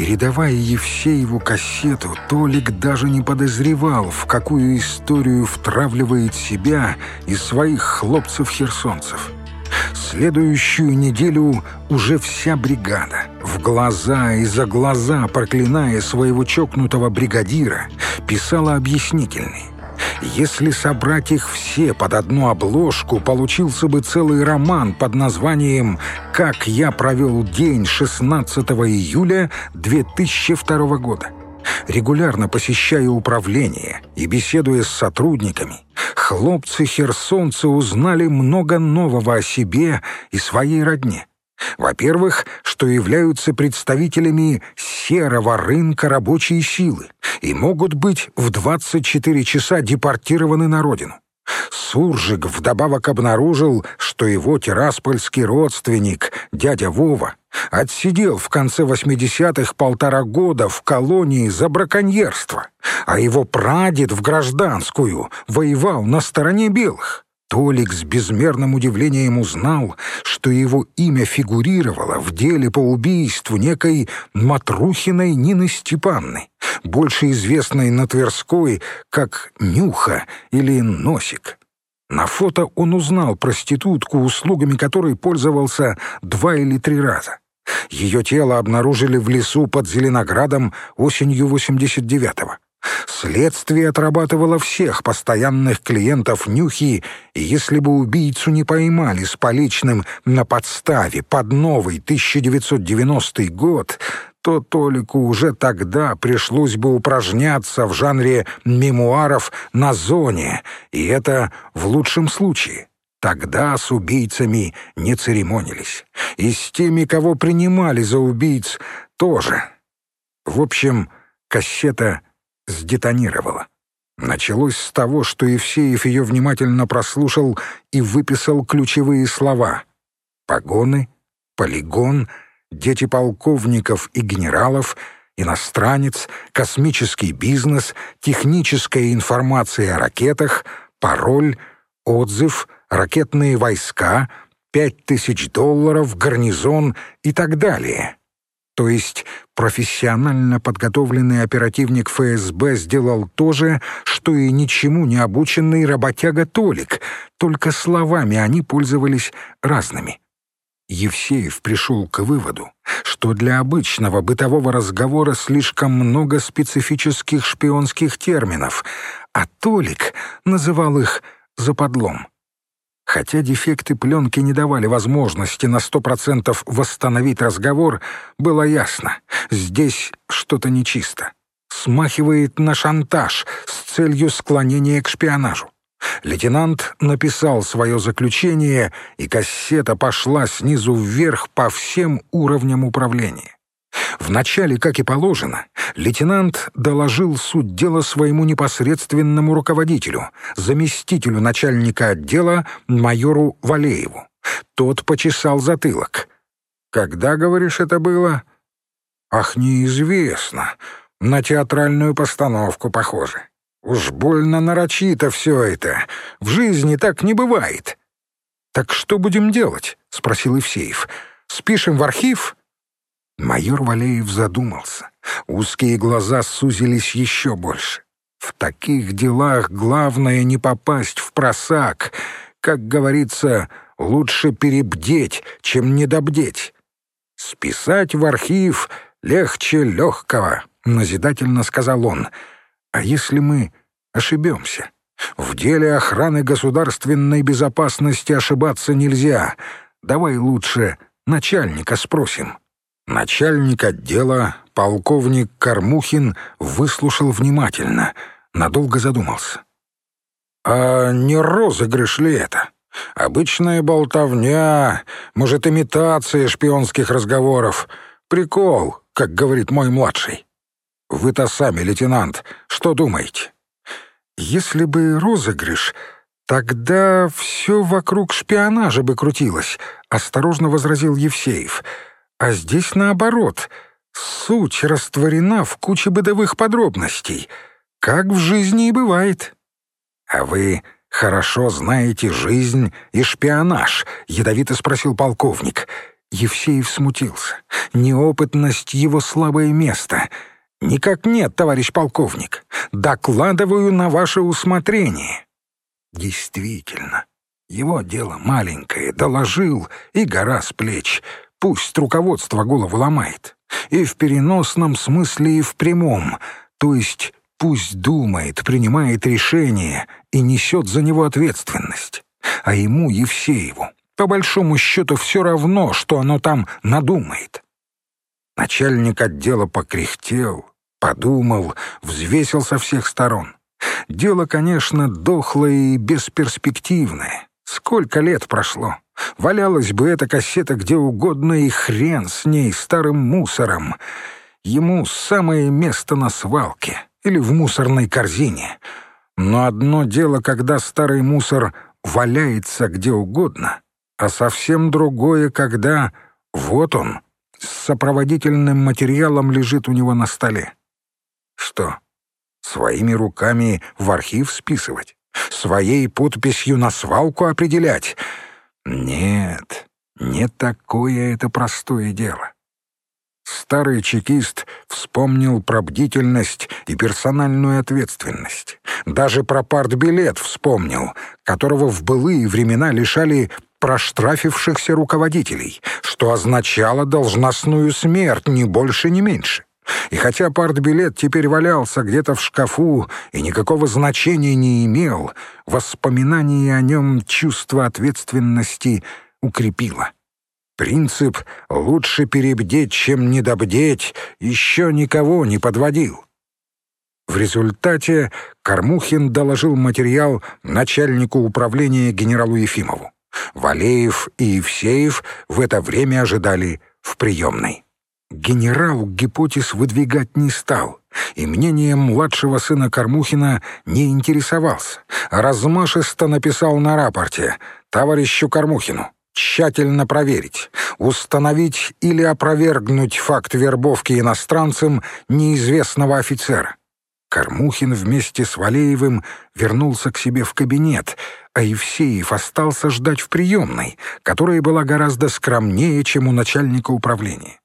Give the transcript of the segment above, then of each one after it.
Передавая Евсееву кассету, Толик даже не подозревал, в какую историю втравливает себя и своих хлопцев-херсонцев. Следующую неделю уже вся бригада, в глаза и за глаза проклиная своего чокнутого бригадира, писала объяснительный. Если собрать их все под одну обложку, получился бы целый роман под названием «Как я провел день 16 июля 2002 года». Регулярно посещая управление и беседуя с сотрудниками, хлопцы-херсонцы узнали много нового о себе и своей родне. Во-первых, что являются представителями серого рынка рабочей силы и могут быть в 24 часа депортированы на родину. Суржик вдобавок обнаружил, что его тираспольский родственник, дядя Вова, отсидел в конце 80-х полтора года в колонии за браконьерство, а его прадед в гражданскую воевал на стороне белых. Толик с безмерным удивлением узнал, что его имя фигурировало в деле по убийству некой Матрухиной Нины Степанны, больше известной на Тверской как Нюха или Носик. На фото он узнал проститутку, услугами которой пользовался два или три раза. Ее тело обнаружили в лесу под Зеленоградом осенью 89-го. Следствие отрабатывало всех постоянных клиентов Нюхи, и если бы убийцу не поймали с поличным на подставе под новый 1990 год, то Толику уже тогда пришлось бы упражняться в жанре мемуаров на зоне, и это в лучшем случае. Тогда с убийцами не церемонились. И с теми, кого принимали за убийц, тоже. В общем, кассета сдетонировала. Началось с того, что Евсеев ее внимательно прослушал и выписал ключевые слова. «Погоны», «полигон», «дети полковников и генералов», «иностранец», «космический бизнес», «техническая информация о ракетах», «пароль», «отзыв», «ракетные войска», «пять тысяч долларов», «гарнизон» и так далее. То есть профессионально подготовленный оперативник ФСБ сделал то же, что и ничему не обученный работяга Толик, только словами они пользовались разными. Евсеев пришел к выводу, что для обычного бытового разговора слишком много специфических шпионских терминов, а Толик называл их «западлом». Хотя дефекты пленки не давали возможности на сто процентов восстановить разговор, было ясно — здесь что-то нечисто. Смахивает на шантаж с целью склонения к шпионажу. Лейтенант написал свое заключение, и кассета пошла снизу вверх по всем уровням управления. Вначале, как и положено, лейтенант доложил суть дела своему непосредственному руководителю, заместителю начальника отдела майору Валееву. Тот почесал затылок. «Когда, говоришь, это было?» «Ах, неизвестно. На театральную постановку похоже. Уж больно нарочито все это. В жизни так не бывает». «Так что будем делать?» — спросил Евсеев. «Спишем в архив?» Майор Валеев задумался. Узкие глаза сузились еще больше. В таких делах главное не попасть в просак. Как говорится, лучше перебдеть, чем недобдеть. «Списать в архив легче легкого», — назидательно сказал он. «А если мы ошибемся? В деле охраны государственной безопасности ошибаться нельзя. Давай лучше начальника спросим». Начальник отдела, полковник Кормухин, выслушал внимательно, надолго задумался. «А не розыгрыш ли это? Обычная болтовня, может, имитация шпионских разговоров. Прикол, как говорит мой младший. Вы-то сами, лейтенант, что думаете?» «Если бы розыгрыш, тогда все вокруг шпионажа бы крутилось», — осторожно возразил Евсеев — а здесь наоборот. Суть растворена в куче бытовых подробностей, как в жизни и бывает. А вы хорошо знаете жизнь и шпионаж, ядовито спросил полковник. Евсеев смутился. Неопытность — его слабое место. «Никак нет, товарищ полковник. Докладываю на ваше усмотрение». Действительно, его дело маленькое. Доложил, и гора с плеч. Пусть руководство голову ломает. И в переносном смысле, и в прямом. То есть пусть думает, принимает решение и несет за него ответственность. А ему, Евсееву, по большому счету все равно, что оно там надумает. Начальник отдела покряхтел, подумал, взвесил со всех сторон. Дело, конечно, дохлое и бесперспективное. Сколько лет прошло? Валялась бы эта кассета где угодно, и хрен с ней, старым мусором. Ему самое место на свалке или в мусорной корзине. Но одно дело, когда старый мусор валяется где угодно, а совсем другое, когда вот он с сопроводительным материалом лежит у него на столе. Что, своими руками в архив списывать? Своей подписью на свалку определять? Нет, не такое это простое дело. Старый чекист вспомнил про бдительность и персональную ответственность. Даже про партбилет вспомнил, которого в былые времена лишали проштрафившихся руководителей, что означало должностную смерть, ни больше, ни меньше. И хотя партбилет теперь валялся где-то в шкафу и никакого значения не имел, воспоминание о нем чувство ответственности укрепило. Принцип «лучше перебдеть, чем недобдеть» еще никого не подводил. В результате Кормухин доложил материал начальнику управления генералу Ефимову. Валеев и Евсеев в это время ожидали в приемной. Генерал гипотез выдвигать не стал, и мнением младшего сына Кормухина не интересовался. Размашисто написал на рапорте товарищу Кормухину тщательно проверить, установить или опровергнуть факт вербовки иностранцем неизвестного офицера. Кормухин вместе с Валеевым вернулся к себе в кабинет, а Евсеев остался ждать в приемной, которая была гораздо скромнее, чем у начальника управления.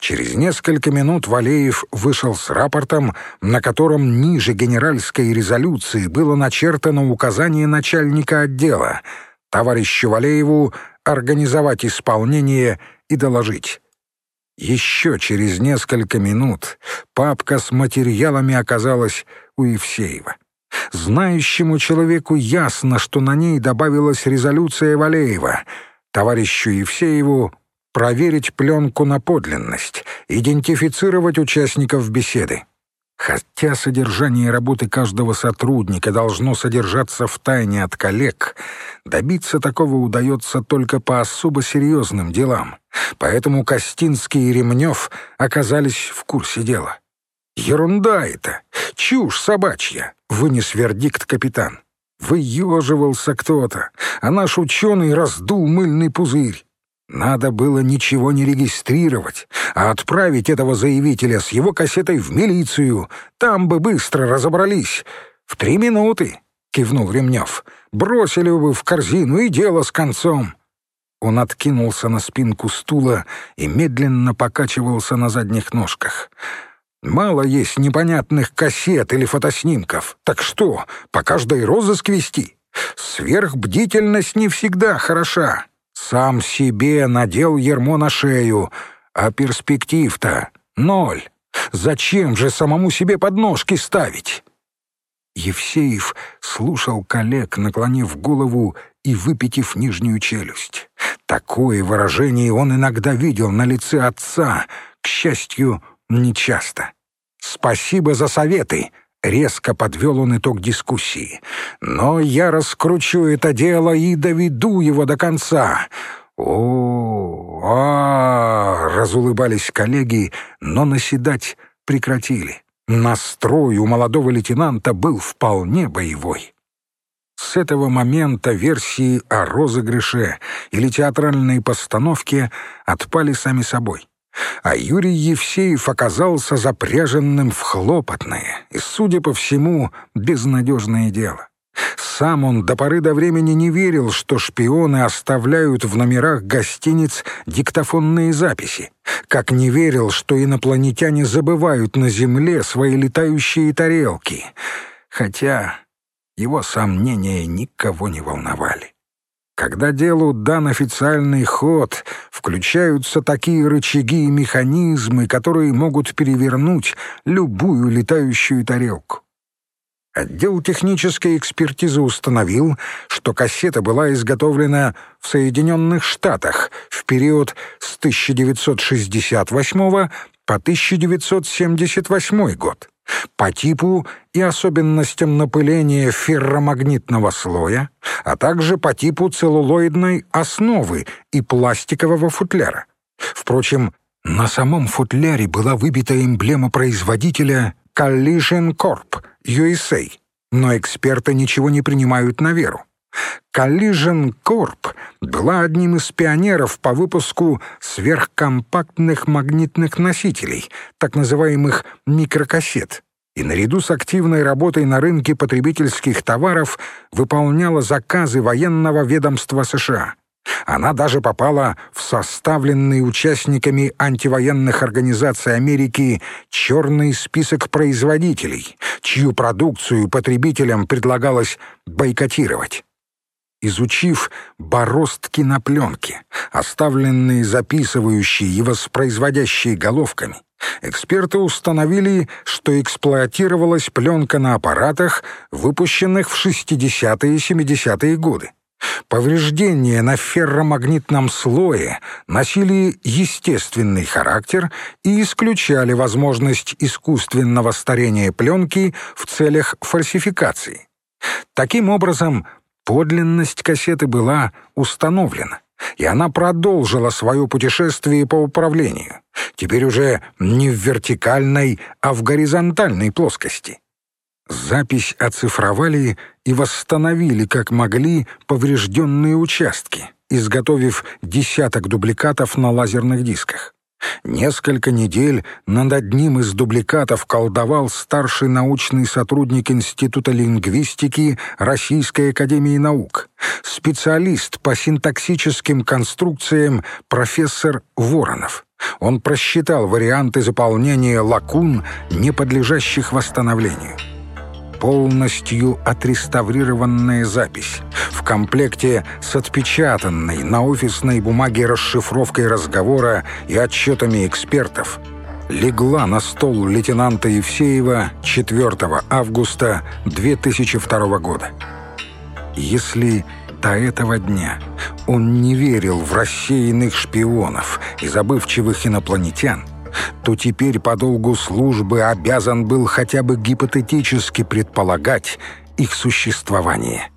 Через несколько минут Валеев вышел с рапортом, на котором ниже генеральской резолюции было начертано указание начальника отдела товарищу Валееву организовать исполнение и доложить. Еще через несколько минут папка с материалами оказалась у Евсеева. Знающему человеку ясно, что на ней добавилась резолюция Валеева. Товарищу Евсееву проверить пленку на подлинность, идентифицировать участников беседы. Хотя содержание работы каждого сотрудника должно содержаться в тайне от коллег, добиться такого удается только по особо серьезным делам, поэтому Костинский и Ремнев оказались в курсе дела. «Ерунда это! Чушь собачья!» — вынес вердикт капитан. Выеживался кто-то, а наш ученый раздул мыльный пузырь. Надо было ничего не регистрировать, а отправить этого заявителя с его кассетой в милицию. Там бы быстро разобрались. В три минуты, — кивнул Ремнев. Бросили бы в корзину и дело с концом. Он откинулся на спинку стула и медленно покачивался на задних ножках. «Мало есть непонятных кассет или фотоснимков. Так что, по каждой розыск вести? Сверхбдительность не всегда хороша». Сам себе надел ермо на шею, а перспектив-то ноль. Зачем же самому себе подножки ставить? Евсеев слушал коллег, наклонив голову и выпитив нижнюю челюсть. Такое выражение он иногда видел на лице отца, к счастью, нечасто. «Спасибо за советы», Резко подвел он итог дискуссии. «Но я раскручу это дело и доведу его до конца». «О, а, разулыбались коллеги, но наседать прекратили. Настрой у молодого лейтенанта был вполне боевой. С этого момента версии о розыгрыше или театральной постановке отпали сами собой а Юрий Евсеев оказался запряженным в хлопотное и, судя по всему, безнадежное дело. Сам он до поры до времени не верил, что шпионы оставляют в номерах гостиниц диктофонные записи, как не верил, что инопланетяне забывают на Земле свои летающие тарелки. Хотя его сомнения никого не волновали. Когда делу дан официальный ход, включаются такие рычаги и механизмы, которые могут перевернуть любую летающую тарелку. Отдел технической экспертизы установил, что кассета была изготовлена в Соединенных Штатах в период с 1968 по 1978 год по типу и особенностям напыления ферромагнитного слоя, а также по типу целлулоидной основы и пластикового футляра. Впрочем, на самом футляре была выбита эмблема производителя Collision Corp USA, но эксперты ничего не принимают на веру. Collision Corp была одним из пионеров по выпуску сверхкомпактных магнитных носителей, так называемых микрокассет, и наряду с активной работой на рынке потребительских товаров выполняла заказы военного ведомства США. Она даже попала в составленный участниками антивоенных организаций Америки черный список производителей, чью продукцию потребителям предлагалось бойкотировать. Изучив бороздки на пленке, оставленные записывающие и воспроизводящие головками, эксперты установили, что эксплуатировалась пленка на аппаратах, выпущенных в 60-е и 70-е годы. Повреждения на ферромагнитном слое носили естественный характер и исключали возможность искусственного старения пленки в целях фальсификации. Таким образом, подлинность кассеты была установлена, и она продолжила свое путешествие по управлению, теперь уже не в вертикальной, а в горизонтальной плоскости. Запись оцифровали и восстановили, как могли, поврежденные участки, изготовив десяток дубликатов на лазерных дисках. Несколько недель над одним из дубликатов колдовал старший научный сотрудник Института лингвистики Российской академии наук, специалист по синтаксическим конструкциям профессор Воронов. Он просчитал варианты заполнения лакун, не подлежащих восстановлению полностью отреставрированная запись в комплекте с отпечатанной на офисной бумаге расшифровкой разговора и отчетами экспертов легла на стол лейтенанта Евсеева 4 августа 2002 года. Если до этого дня он не верил в рассеянных шпионов и забывчивых инопланетян, то теперь по долгу службы обязан был хотя бы гипотетически предполагать их существование.